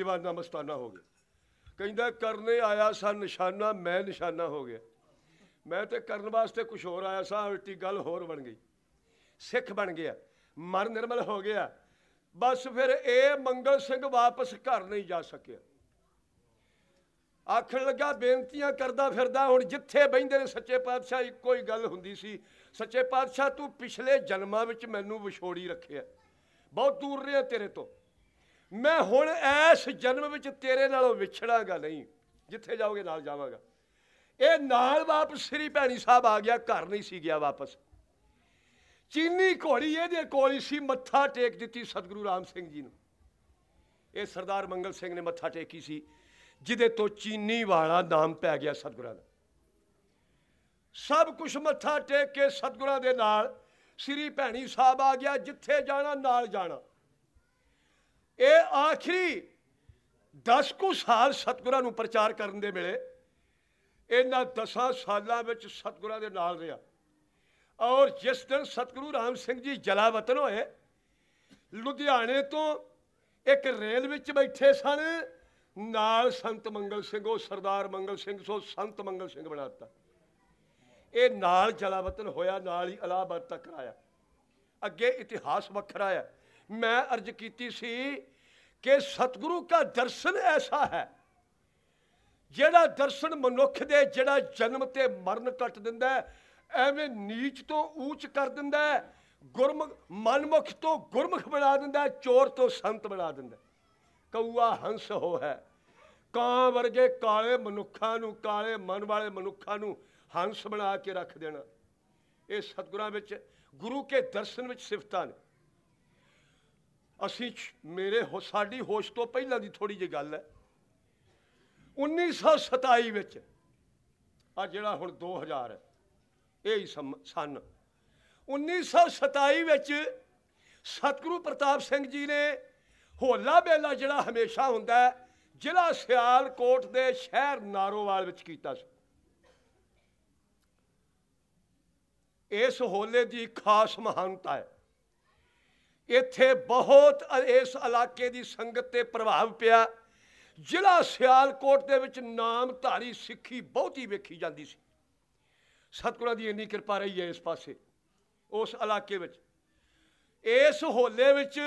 دیਵਾਨਾ ਮਸਤਾਨਾ ਹੋ ਗਿਆ। ਕਹਿੰਦਾ, ਕਰਨੇ ਆਇਆ ਸਾਂ ਨਿਸ਼ਾਨਾ, ਮੈਂ ਨਿਸ਼ਾਨਾ ਹੋ ਗਿਆ। ਮੈਂ ਤੇ ਕਰਨ ਵਾਸਤੇ ਕੁਝ ਹੋਰ ਆਇਆ ਸਾਂ, ਉਲਟੀ ਗੱਲ ਹੋਰ ਬਣ ਗਈ। ਸਿੱਖ ਬਣ ਗਿਆ ਮਰ ਨਿਰਮਲ ਹੋ ਗਿਆ। ਬਸ ਫਿਰ ਇਹ ਮੰਗਲ ਸਿੰਘ ਵਾਪਸ ਘਰ ਨਹੀਂ ਜਾ ਸਕਿਆ। ਆਖਣ ਲੱਗਾ, ਬੇਨਤੀਆਂ ਕਰਦਾ ਫਿਰਦਾ, ਹੁਣ ਜਿੱਥੇ ਬੈੰਦੇ ਨੇ ਸੱਚੇ ਪਾਤਸ਼ਾਹ, ਇੱਕੋ ਹੀ ਗੱਲ ਹੁੰਦੀ ਸੀ, ਸੱਚੇ ਪਾਤਸ਼ਾਹ, ਤੂੰ ਪਿਛਲੇ ਜਨਮਾਂ ਵਿੱਚ ਮੈਨੂੰ ਵਿਛੋੜੀ ਰੱਖਿਆ। ਬਹੁਤ ਦੂਰ ਰਿਹਾ ਤੇਰੇ ਤੋਂ। ਮੈਂ ਹੁਣ ਐਸ ਜਨਮ ਵਿੱਚ ਤੇਰੇ ਨਾਲੋਂ ਵਿਛੜਾਂਗਾ ਨਹੀਂ। ਜਿੱਥੇ ਜਾਓਗੇ ਨਾਲ ਜਾਵਾਂਗਾ। ਇਹ ਨਾਲ ਵਾਪਸ ਸ੍ਰੀ ਭੈਣੀ ਸਾਹਿਬ ਆ ਗਿਆ, ਘਰ ਨਹੀਂ ਸੀ ਗਿਆ ਵਾਪਸ। ਚੀਨੀ ਘੋੜੀ ਇਹਦੇ ਕੋਲ ਹੀ ਸੀ, ਮੱਥਾ ਟੇਕ ਦਿੱਤੀ ਸਤਿਗੁਰੂ ਰਾਮ ਸਿੰਘ ਜੀ ਨੂੰ। ਇਹ ਸਰਦਾਰ ਮੰਗਲ ਸਿੰਘ ਨੇ ਮੱਥਾ ਟੇਕੀ ਸੀ, ਜਿਹਦੇ ਤੋਂ ਚੀਨੀ ਵਾਲਾ ਨਾਮ ਪੈ ਗਿਆ ਸਤਿਗੁਰਾਂ ਦਾ। ਸਭ ਕੁਝ ਮੱਥਾ ਟੇਕ ਕੇ ਸਤਿਗੁਰਾਂ ਦੇ ਨਾਲ ਸ੍ਰੀ ਭੈਣੀ ਸਾਹਿਬ ਆ ਗਿਆ, ਜਿੱਥੇ ਜਾਣਾ, ਨਾਲ ਜਾਣਾ। ਇਹ ਆਖਰੀ 10 ਕੁ ਸਾਲ ਸਤਿਗੁਰਾਂ ਨੂੰ ਪ੍ਰਚਾਰ ਕਰਨ ਦੇ ਵੇਲੇ ਇਹਨਾਂ 10 ਸਾਲਾਂ ਵਿੱਚ ਸਤਿਗੁਰਾਂ ਦੇ ਨਾਲ ਰਿਹਾ। ਔਰ ਜਿਸ ਦਿਨ ਸਤਿਗੁਰੂ ਰਾਮ ਸਿੰਘ ਜੀ ਜਲਾਵਤਨ ਹੋਏ, ਲੁਧਿਆਣੇ ਤੋਂ ਇੱਕ ਰੇਲ ਵਿੱਚ ਬੈਠੇ ਸਨ। ਨਾਲ ਸੰਤ ਮੰਗਲ ਸਿੰਘ, ਉਹ ਸਰਦਾਰ ਮੰਗਲ ਸਿੰਘ, ਸੋ ਸੰਤ ਮੰਗਲ ਸਿੰਘ ਬਣਾਤਾ ਇਹ ਨਾਲ ਜਲਾਵਤਨ ਹੋਇਆ, ਨਾਲ ਹੀ ਇਲਾਹਾਬਾਦ ਤੱਕ ਆਇਆ। ਅੱਗੇ ਇਤਿਹਾਸ ਵੱਖਰਾ ਆ। ਮੈਂ ਅਰਜ਼ ਕੀਤੀ ਸੀ ਕਿ ਸਤਿਗੁਰੂ ਦਾ ਦਰਸ਼ਨ ਐਸਾ ਹੈ, ਜਿਹੜਾ ਦਰਸ਼ਨ ਮਨੁੱਖ ਦੇ, ਜਿਹੜਾ ਜਨਮ ਤੇ ਮਰਨ ਕੱਟ ਦਿੰਦਾ ਐਵੇਂ ਨੀਚ ਤੋਂ ਊਚ ਕਰ ਦਿੰਦਾ ਗੁਰਮੁਖ ਮਨਮੁਖ ਤੋਂ ਗੁਰਮੁਖ ਬਣਾ ਦਿੰਦਾ ਚੋਰ ਤੋਂ ਸੰਤ ਬਣਾ ਦਿੰਦਾ ਕਊਆ ਹੰਸ ਹੋ ਹੈ। ਕਾਂ ਵਰਗੇ ਕਾਲੇ ਮਨੁੱਖਾਂ ਨੂੰ, ਕਾਲੇ ਮਨ ਵਾਲੇ ਮਨੁੱਖਾਂ ਨੂੰ ਹੰਸ ਬਣਾ ਕੇ ਰੱਖ ਦੇਣਾ। ਇਹ ਸਤਿਗੁਰਾਂ ਵਿੱਚ ਗੁਰੂ ਕੇ ਦਰਸ਼ਨ ਵਿੱਚ ਸਿਫਤਾਂ ਨੇ। ਅਸੀਂ ਮੇਰੇ ਹੋ ਸਾਡੀ ਹੋਸ਼ ਤੋਂ ਪਹਿਲਾਂ ਦੀ ਥੋੜੀ ਜਿਹੀ ਗੱਲ ਹੈ। 1927 ਵਿੱਚ ਆ ਜਿਹੜਾ ਹੁਣ 2000 ਹੈ, ਇਹ ਹੀ ਸਮ- ਸਨ। 1927 ਵਿੱਚ ਸਤਿਗੁਰੂ ਪ੍ਰਤਾਪ ਸਿੰਘ ਜੀ ਨੇ ਹੋਲਾ ਬੇਲਾ ਜਿਹੜਾ ਹਮੇਸ਼ਾ ਹੁੰਦਾ ਜ਼ਿਲ੍ਹਾ ਸਿਆਲਕੋਟ ਦੇ ਸ਼ਹਿਰ ਨਾਰੋਵਾਲ ਵਿੱਚ ਕੀਤਾ ਸੀ। ਇਸ ਹੋਲੇ ਦੀ ਖਾਸ ਮਹਾਨਤਾ ਹੈ। ਇੱਥੇ ਬਹੁਤ ਇਸ ਇਲਾਕੇ ਦੀ ਸੰਗਤ ਤੇ ਪ੍ਰਭਾਵ ਪਿਆ। ਜ਼ਿਲ੍ਹਾ ਸਿਆਲਕੋਟ ਦੇ ਵਿੱਚ ਨਾਮਧਾਰੀ ਸਿੱਖੀ ਬਹੁਤੀ ਵੇਖੀ ਜਾਂਦੀ ਸੀ। ਸਤਿਗੁਰਾਂ ਦੀ ਇੰਨੀ ਕਿਰਪਾ ਰਹੀ ਹੈ ਇਸ ਪਾਸੇ, ਉਸ ਇਲਾਕੇ ਵਿੱਚ। ਇਸ ਹੋਲੇ ਵਿੱਚ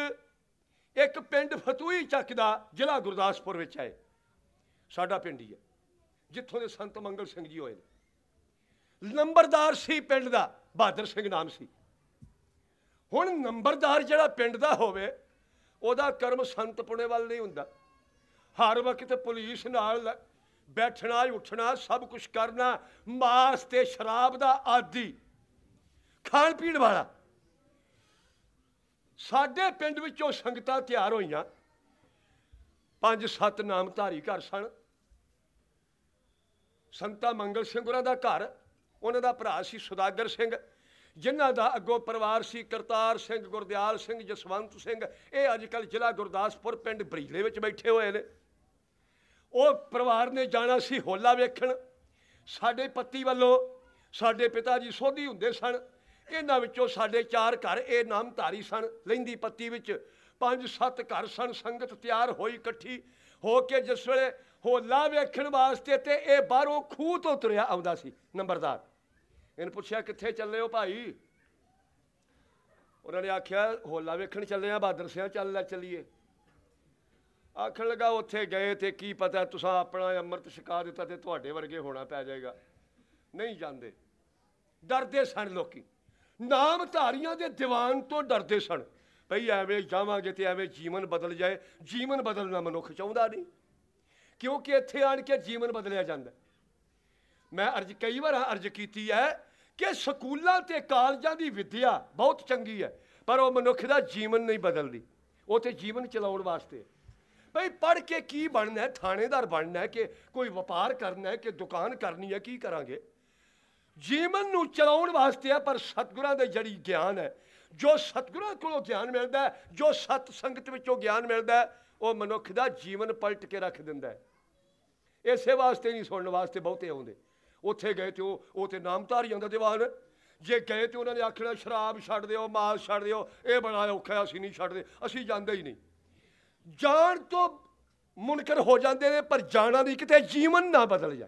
ਇੱਕ ਪਿੰਡ ਫਤੂਈ ਚੱਕ ਦਾ ਜ਼ਿਲ੍ਹਾ ਗੁਰਦਾਸਪੁਰ ਵਿੱਚ ਹੈ ਸਾਡਾ ਪਿੰਡ ਹੀ ਹੈ, ਜਿੱਥੋਂ ਦੇ ਸੰਤ ਮੰਗਲ ਸਿੰਘ ਜੀ ਹੋਏ ਨੇ। ਨੰਬਰਦਾਰ ਸੀ ਪਿੰਡ ਦਾ, ਬਹਾਦਰ ਸਿੰਘ ਨਾਮ ਸੀ। ਹੁਣ ਨੰਬਰਦਾਰ ਜਿਹੜਾ ਪਿੰਡ ਦਾ ਹੋਵੇ, ਉਹਦਾ ਕਰਮ ਸੰਤ ਪੁਣੇ ਵੱਲ ਨਹੀਂ ਹੁੰਦਾ। ਹਰ ਵਕਤ ਪੁਲਿਸ ਨਾਲ ਬੈਠਣਾ, ਉੱਠਣਾ, ਸਭ ਕੁਝ ਕਰਨਾ, ਮਾਸ ਤੇ ਸ਼ਰਾਬ ਦਾ ਆਦੀ, ਖਾਣ ਪੀਣ ਵਾਲਾ। ਸਾਡੇ ਪਿੰਡ ਵਿੱਚੋਂ ਸੰਗਤਾਂ ਤਿਆਰ ਹੋਈਆਂ। ਪੰਜ ਸੱਤ ਨਾਮਧਾਰੀ ਘਰ ਸਨ। ਸੰਤਾ ਮੰਗਲ ਸਿੰਘ ਉਹਨਾਂ ਦਾ ਘਰ, ਉਹਨਾਂ ਦਾ ਭਰਾ ਸੀ ਸੁਦਾਗਰ ਸਿੰਘ। ਜਿਨ੍ਹਾਂ ਦਾ ਅੱਗੋਂ ਪਰਿਵਾਰ ਸੀ ਕਰਤਾਰ ਸਿੰਘ, ਗੁਰਦਿਆਲ ਸਿੰਘ, ਜਸਵੰਤ ਸਿੰਘ, ਇਹ ਅੱਜ ਕੱਲ੍ਹ ਜ਼ਿਲ੍ਹਾ ਗੁਰਦਾਸਪੁਰ ਪਿੰਡ ਬਰੀਲੇ ਵਿੱਚ ਬੈਠੇ ਹੋਏ ਨੇ। ਉਹ ਪਰਿਵਾਰ ਨੇ ਜਾਣਾ ਸੀ ਹੋਲਾ ਵੇਖਣ। ਸਾਡੇ ਪੱਤੀ ਵੱਲੋਂ ਸਾਡੇ ਪਿਤਾ ਜੀ ਸੋਧੀ ਹੁੰਦੇ ਸਨ। ਇਹਨਾਂ ਵਿੱਚੋਂ ਸਾਡੇ ਚਾਰ ਘਰ ਇਹ ਨਾਮਧਾਰੀ ਸਨ। ਲੈਂਦੀ ਪੱਤੀ ਵਿੱਚ ਪੰਜ ਸੱਤ ਘਰ ਸਨ। ਸੰਗਤ ਤਿਆਰ ਹੋਈ ਇਕੱਠੀ ਹੋ ਕੇ ਜਿਸ ਵੇਲੇ ਹੋਲਾ ਵੇਖਣ ਵਾਸਤੇ ਤੇ ਇਹ ਬਾਹਰੋਂ ਖੂਹ ਤੋਂ ਤੁਰਿਆ ਆਉਂਦਾ ਸੀ। ਨੰਬਰਦਾਰ। ਇਹਨੇ ਪੁੱਛਿਆ ਕਿੱਥੇ ਚੱਲੇ ਹੋ ਭਾਈ? ਉਹਨਾਂ ਨੇ ਆਖਿਆ, ਹੋਲਾ ਵੇਖਣ ਚੱਲੇ ਆ ਬਹਾਦਰ ਸਿੰਘ ਚੱਲ ਲੈ ਚੱਲੀਏ। ਆਖਣ ਲੱਗਾ, ਉੱਥੇ ਗਏ ਤੇ ਕੀ ਪਤਾ ਤੁਸੀਂ ਆਪਣਾ ਅੰਮ੍ਰਿਤ ਛਕਾ ਦਿੱਤਾ ਤੇ ਤੁਹਾਡੇ ਵਰਗੇ ਹੋਣਾ ਪੈ ਜਾਏਗਾ। ਨਹੀਂ ਜਾਂਦੇ। ਡਰਦੇ ਸਨ ਲੋਕੀ। ਨਾਮ ਧਾਰੀਆਂ ਦੇ ਦੀਵਾਨ ਤੋਂ ਡਰਦੇ ਸਨ। ਭਈ ਐਵੇਂ ਜਾਵਾਂਗੇ ਤੇ ਐਵੇਂ ਜੀਵਨ ਬਦਲ ਜਾਏ। ਜੀਵਨ ਬਦਲਣਾ ਮਨੁੱਖ ਚਾਹੁੰਦਾ ਨਹੀਂ। ਕਿਉਂਕਿ ਇੱਥੇ ਆਣ ਕੇ ਜੀਵਨ ਬਦਲਿਆ ਜਾਂਦਾ। ਮੈਂ ਅਰਜ, ਕਈ ਵਾਰ ਅਰਜ ਕੀਤੀ ਹੈ ਕਿ ਸਕੂਲਾਂ ਤੇ ਕਾਲਜਾਂ ਦੀ ਵਿੱਦਿਆ ਬਹੁਤ ਚੰਗੀ ਹੈ, ਪਰ ਉਹ ਮਨੁੱਖ ਦਾ ਜੀਵਨ ਨਹੀਂ ਬਦਲਦੀ। ਉਹ ਤੇ ਜੀਵਨ ਚਲਾਉਣ ਵਾਸਤੇ। ਹੈ। ਭਈ ਪੜ੍ਹ ਕੇ ਕੀ ਬਣਨਾ ਹੈ? ਥਾਣੇਦਾਰ ਬਣਨਾ ਹੈ ਕਿ ਕੋਈ ਵਪਾਰ ਕਰਨਾ ਹੈ ਕਿ ਦੁਕਾਨ ਕਰਨੀ ਹੈ? ਕੀ ਕਰਾਂਗੇ? ਜੀਵਨ ਨੂੰ ਚਲਾਉਣ ਵਾਸਤੇ ਹੈ, ਪਰ ਸਤਿਗੁਰਾਂ ਦੇ ਜਿਹੜੀ ਗਿਆਨ ਹੈ। ਜੋ ਸਤਿਗੁਰਾਂ ਕੋਲੋਂ ਗਿਆਨ ਮਿਲਦਾ ਜੋ ਸਤ ਸੰਗਤ ਵਿੱਚੋਂ ਗਿਆਨ ਮਿਲਦਾ ਉਹ ਮਨੁੱਖ ਦਾ ਜੀਵਨ ਪਲਟ ਕੇ ਰੱਖ ਦਿੰਦਾ ਹੈ। ਇਸੇ ਵਾਸਤੇ ਨਹੀਂ ਸੁਣਨ ਵਾਸਤੇ ਬਹੁਤੇ ਆਉਂਦੇ। ਉੱਥੇ ਗਏ ਤੇ ਉਹ ਉਹ ਤੇ ਨਾਮਧਾਰੀਆਂ ਦਾ ਦੀਵਾਨ। ਜੇ ਗਏ ਤੇ ਉਹਨਾਂ ਨੇ ਆਖਣਾ ਸ਼ਰਾਬ ਛੱਡ ਦਿਓ, ਮਾਸ ਛੱਡ ਦਿਓ, ਇਹ ਬੜਾ ਔਖਾ ਅਸੀਂ ਨਹੀਂ ਛੱਡਦੇ, ਅਸੀਂ ਜਾਂਦੇ ਹੀ ਨਹੀਂ। ਜਾਣ ਤੋਂ ਮੁਨਕਰ ਹੋ ਜਾਂਦੇ ਨੇ, ਪਰ ਜਾਣਾ ਨਹੀਂ, ਕਿਤੇ ਜੀਵਨ ਨਾ ਬਦਲ ਜਾ